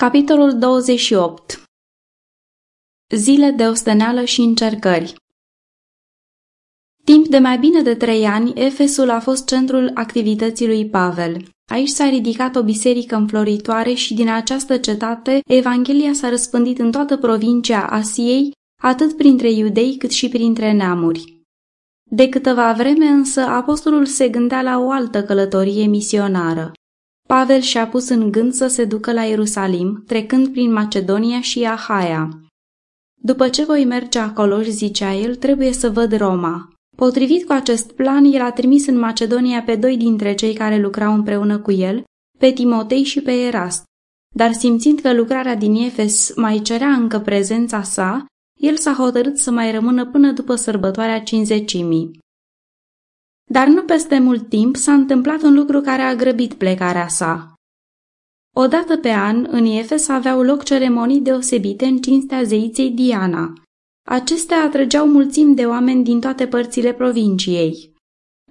Capitolul 28 Zile de osteneală și încercări Timp de mai bine de trei ani, Efesul a fost centrul activității lui Pavel. Aici s-a ridicat o biserică înfloritoare și din această cetate Evanghelia s-a răspândit în toată provincia Asiei, atât printre iudei cât și printre neamuri. De câteva vreme însă apostolul se gândea la o altă călătorie misionară. Pavel și-a pus în gând să se ducă la Ierusalim, trecând prin Macedonia și Ahaia. După ce voi merge acolo, zicea el, trebuie să văd Roma. Potrivit cu acest plan, el a trimis în Macedonia pe doi dintre cei care lucrau împreună cu el, pe Timotei și pe Erast. Dar simțind că lucrarea din Efes mai cerea încă prezența sa, el s-a hotărât să mai rămână până după sărbătoarea cinzecimii. Dar nu peste mult timp s-a întâmplat un lucru care a grăbit plecarea sa. Odată pe an, în Efes aveau loc ceremonii deosebite în cinstea zeiței Diana. Acestea atrăgeau mulțimi de oameni din toate părțile provinciei.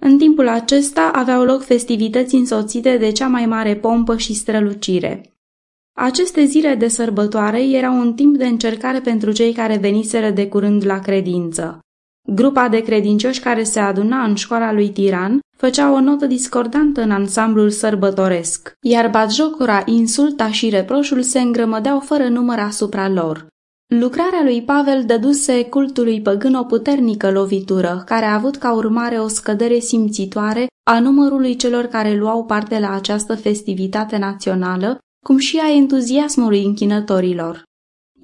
În timpul acesta aveau loc festivități însoțite de cea mai mare pompă și strălucire. Aceste zile de sărbătoare erau un timp de încercare pentru cei care veniseră de curând la credință. Grupa de credincioși care se aduna în școala lui Tiran făcea o notă discordantă în ansamblul sărbătoresc, iar batjocura, insulta și reproșul se îngrămădeau fără număr asupra lor. Lucrarea lui Pavel dăduse cultului păgân o puternică lovitură, care a avut ca urmare o scădere simțitoare a numărului celor care luau parte la această festivitate națională, cum și a entuziasmului închinătorilor.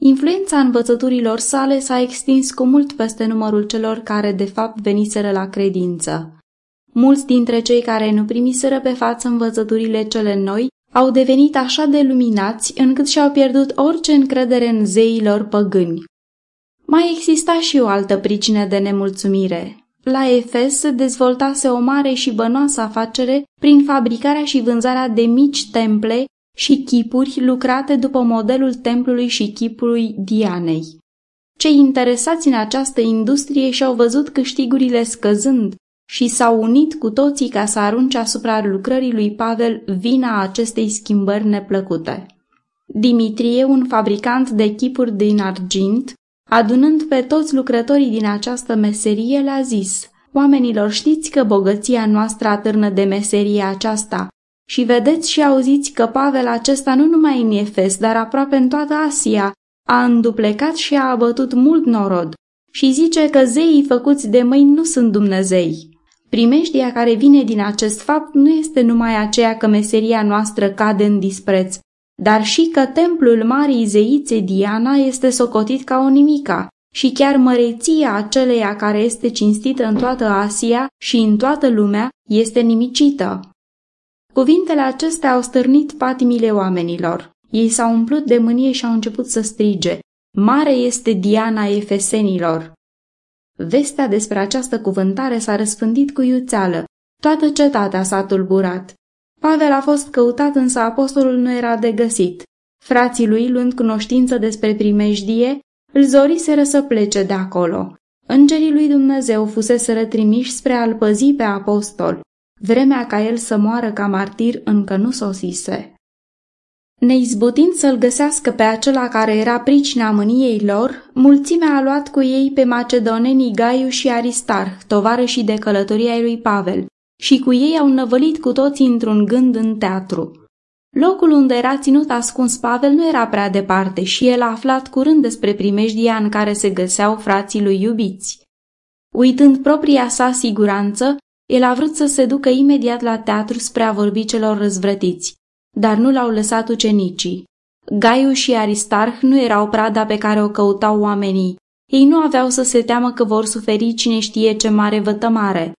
Influența învățăturilor sale s-a extins cu mult peste numărul celor care de fapt veniseră la credință. Mulți dintre cei care nu primiseră pe față învățăturile cele noi au devenit așa de luminați încât și-au pierdut orice încredere în zeilor păgâni. Mai exista și o altă pricină de nemulțumire. La Efes se dezvoltase o mare și bănoasă afacere prin fabricarea și vânzarea de mici temple și chipuri lucrate după modelul templului și chipului Dianei. Cei interesați în această industrie și-au văzut câștigurile scăzând și s-au unit cu toții ca să arunce asupra lucrării lui Pavel vina acestei schimbări neplăcute. Dimitrie, un fabricant de chipuri din argint, adunând pe toți lucrătorii din această meserie, le-a zis Oamenilor, știți că bogăția noastră atârnă de meseria aceasta și vedeți și auziți că Pavel acesta nu numai în Efes, dar aproape în toată Asia, a înduplecat și a abătut mult norod și zice că zeii făcuți de mâini nu sunt Dumnezei. Primejdia care vine din acest fapt nu este numai aceea că meseria noastră cade în dispreț, dar și că templul Marii Zeițe Diana este socotit ca o nimica și chiar măreția aceleia care este cinstită în toată Asia și în toată lumea este nimicită. Cuvintele acestea au stârnit patimile oamenilor. Ei s-au umplut de mânie și au început să strige. Mare este Diana Efesenilor! Vestea despre această cuvântare s-a răspândit cu iuțeală. Toată cetatea s-a tulburat. Pavel a fost căutat, însă apostolul nu era de găsit. Frații lui, luând cunoștință despre primejdie, îl zoriseră să plece de acolo. Îngerii lui Dumnezeu fusese trimiși spre a-l păzi pe apostol. Vremea ca el să moară ca martir încă nu sosise. Neizbutind să-l găsească pe acela care era pricina mâniei lor, mulțimea a luat cu ei pe macedonenii Gaiu și Aristarh, tovarășii de călătorie ai lui Pavel, și cu ei au năvălit cu toții într-un gând în teatru. Locul unde era ținut ascuns Pavel nu era prea departe și el a aflat curând despre primejdia în care se găseau frații lui iubiți. Uitând propria sa siguranță, el a vrut să se ducă imediat la teatru spre a vorbi celor răzvrătiți, dar nu l-au lăsat ucenicii. Gaiu și Aristarh nu erau prada pe care o căutau oamenii. Ei nu aveau să se teamă că vor suferi cine știe ce mare vătămare.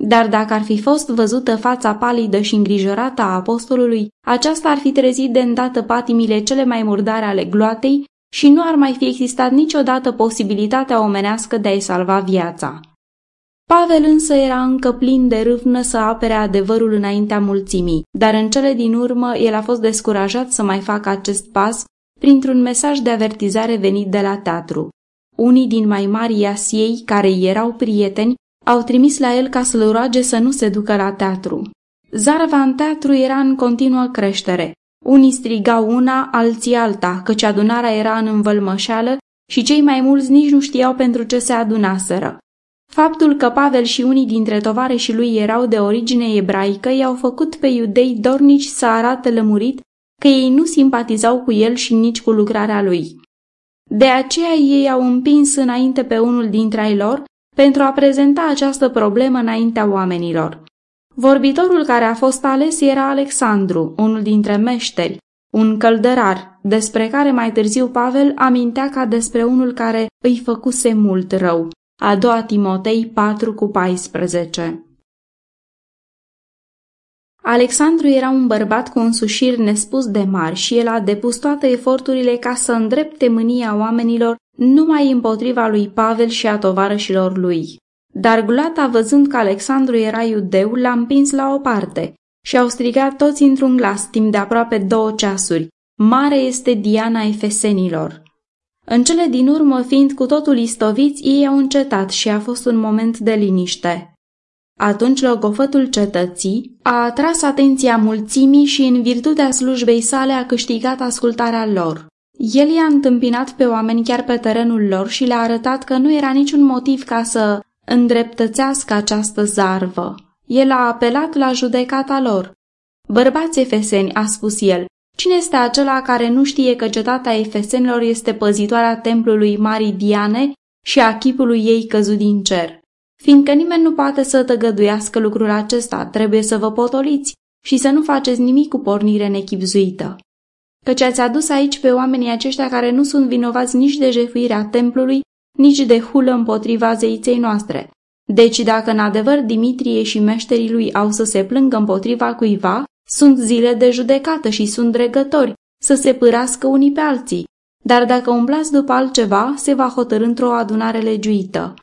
Dar dacă ar fi fost văzută fața palidă și îngrijorată a apostolului, aceasta ar fi trezit de îndată patimile cele mai murdare ale gloatei și nu ar mai fi existat niciodată posibilitatea omenească de a-i salva viața. Pavel însă era încă plin de râvnă să apere adevărul înaintea mulțimii, dar în cele din urmă el a fost descurajat să mai facă acest pas printr-un mesaj de avertizare venit de la teatru. Unii din mai mari Asiei, care erau prieteni, au trimis la el ca să-l roage să nu se ducă la teatru. Zarva în teatru era în continuă creștere. Unii strigau una, alții alta, căci adunarea era în învălmășeală și cei mai mulți nici nu știau pentru ce se adunaseră. Faptul că Pavel și unii dintre tovarășii lui erau de origine ebraică i-au făcut pe iudei dornici să arate lămurit că ei nu simpatizau cu el și nici cu lucrarea lui. De aceea ei au împins înainte pe unul dintre ai lor pentru a prezenta această problemă înaintea oamenilor. Vorbitorul care a fost ales era Alexandru, unul dintre meșteri, un căldărar, despre care mai târziu Pavel amintea ca despre unul care îi făcuse mult rău. A doua Timotei 4 cu 14 Alexandru era un bărbat cu un sușir nespus de mari și el a depus toate eforturile ca să îndrepte mânia oamenilor numai împotriva lui Pavel și a tovarășilor lui. Dar glata, văzând că Alexandru era iudeu, l-a împins la o parte și au strigat toți într-un glas timp de aproape două ceasuri. Mare este Diana Efesenilor! În cele din urmă, fiind cu totul istoviți, ei au încetat și a fost un moment de liniște. Atunci logofătul cetății a atras atenția mulțimii și în virtutea slujbei sale a câștigat ascultarea lor. El i-a întâmpinat pe oameni chiar pe terenul lor și le-a arătat că nu era niciun motiv ca să îndreptățească această zarvă. El a apelat la judecata lor. Bărbați efeseni, a spus el, cine este acela care nu știe că cetatea efesenilor este păzitoarea templului Marii Diane și a chipului ei căzut din cer? Fiindcă nimeni nu poate să tăgăduiască lucrul acesta, trebuie să vă potoliți și să nu faceți nimic cu pornire nechipzuită. Căci ați adus aici pe oamenii aceștia care nu sunt vinovați nici de jefuirea templului, nici de hulă împotriva zeiței noastre. Deci dacă în adevăr Dimitrie și meșterii lui au să se plângă împotriva cuiva, sunt zile de judecată și sunt dregători să se pârască unii pe alții. Dar dacă umblați după altceva, se va hotărâ într-o adunare legiuită.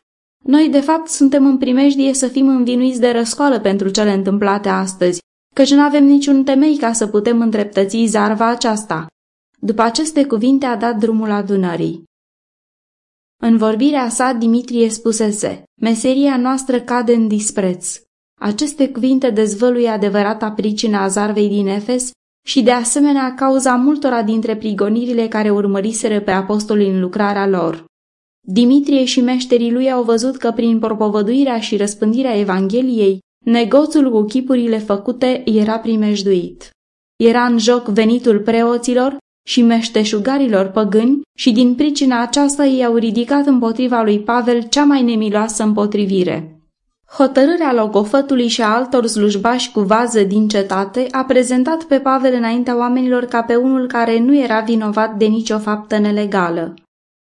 Noi, de fapt, suntem în primejdie să fim învinuiți de răscoală pentru cele întâmplate astăzi, căci nu avem niciun temei ca să putem îndreptăți zarva aceasta. După aceste cuvinte a dat drumul adunării. În vorbirea sa, Dimitrie spusese, meseria noastră cade în dispreț. Aceste cuvinte dezvăluie adevărata pricina a zarvei din Efes și de asemenea cauza multora dintre prigonirile care urmăriseră pe apostoli în lucrarea lor. Dimitrie și meșterii lui au văzut că prin propovăduirea și răspândirea Evangheliei, negoțul cu chipurile făcute era primejduit. Era în joc venitul preoților și meșteșugarilor păgâni și din pricina aceasta ei au ridicat împotriva lui Pavel cea mai nemiloasă împotrivire. Hotărârea logofătului și a altor slujbași cu vază din cetate a prezentat pe Pavel înaintea oamenilor ca pe unul care nu era vinovat de nicio faptă nelegală.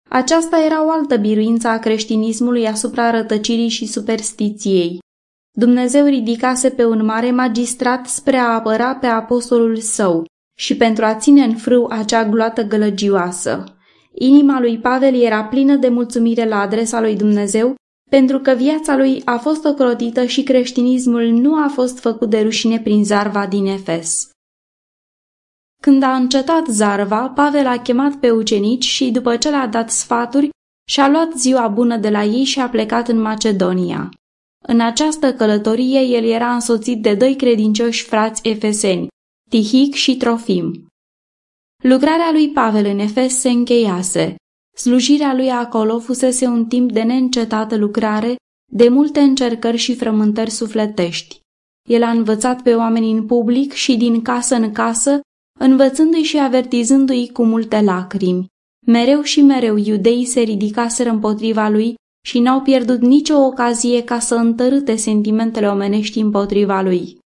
Aceasta era o altă biruință a creștinismului asupra rătăcirii și superstiției. Dumnezeu ridicase pe un mare magistrat spre a apăra pe apostolul său și pentru a ține în frâu acea gloată gălăgioasă. Inima lui Pavel era plină de mulțumire la adresa lui Dumnezeu pentru că viața lui a fost ocrotită și creștinismul nu a fost făcut de rușine prin zarva din Efes. Când a încetat zarva, Pavel a chemat pe ucenici și, după ce le-a dat sfaturi, și-a luat ziua bună de la ei și a plecat în Macedonia. În această călătorie el era însoțit de doi credincioși frați efeseni, Tihic și Trofim. Lucrarea lui Pavel în Efes se încheiase. Slujirea lui acolo fusese un timp de neîncetată lucrare, de multe încercări și frământări sufletești. El a învățat pe oameni în public și din casă în casă învățându-i și avertizându-i cu multe lacrimi. Mereu și mereu iudeii se ridicaseră împotriva lui și n-au pierdut nicio ocazie ca să întărâte sentimentele omenești împotriva lui.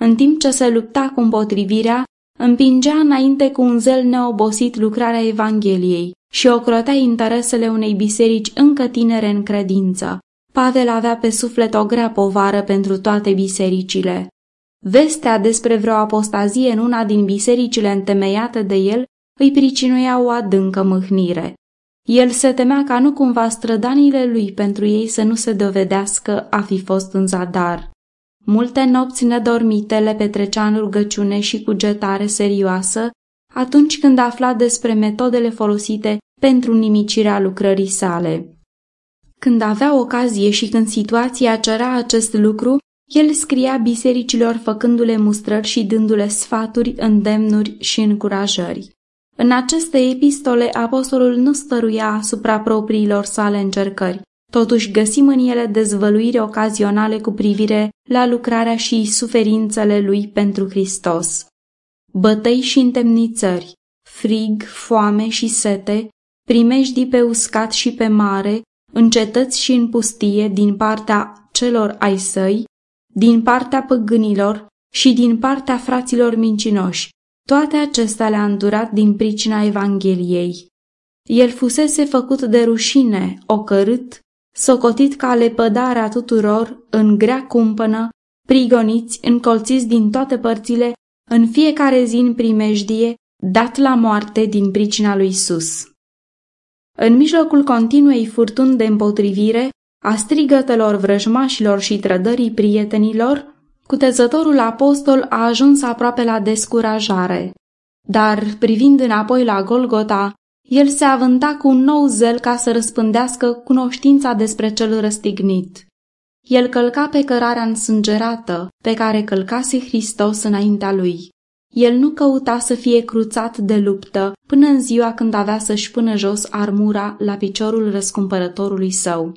În timp ce se lupta cu împotrivirea, împingea înainte cu un zel neobosit lucrarea Evangheliei și ocrotea interesele unei biserici încă tinere în credință. Pavel avea pe suflet o grea povară pentru toate bisericile. Vestea despre vreo apostazie în una din bisericile întemeiate de el îi pricinuia o adâncă mâhnire. El se temea ca nu cumva strădanile lui pentru ei să nu se dovedească a fi fost în zadar. Multe nopți nedormite le petrecea în rugăciune și cugetare serioasă atunci când afla despre metodele folosite pentru nimicirea lucrării sale. Când avea ocazie și când situația cerea acest lucru, El scria bisericilor făcându-le mustrări și dându-le sfaturi, îndemnuri și încurajări. În aceste epistole, apostolul nu stăruia asupra propriilor sale încercări. Totuși găsim în ele dezvăluiri ocazionale cu privire la lucrarea și suferințele lui pentru Hristos. Bătăi și întemnițări, frig, foame și sete, primejdii pe uscat și pe mare, în cetăți și în pustie din partea celor ai săi, din partea păgânilor și din partea fraților mincinoși. Toate acestea le-a îndurat din pricina Evangheliei. El fusese făcut de rușine, ocărât, socotit ca lepădarea tuturor, în grea cumpănă, prigoniți, încolțiți din toate părțile, în fiecare zi în primejdie, dat la moarte din pricina lui Isus. În mijlocul continuei furtuni de împotrivire, a strigătelor vrăjmașilor și trădării prietenilor, cutezătorul apostol a ajuns aproape la descurajare. Dar, privind înapoi la Golgota, el se avânta cu un nou zel ca să răspândească cunoștința despre cel răstignit. El călca pe cărarea însângerată pe care călcase Hristos înaintea lui. El nu căuta să fie cruțat de luptă până în ziua când avea să-și pună jos armura la piciorul răscumpărătorului său.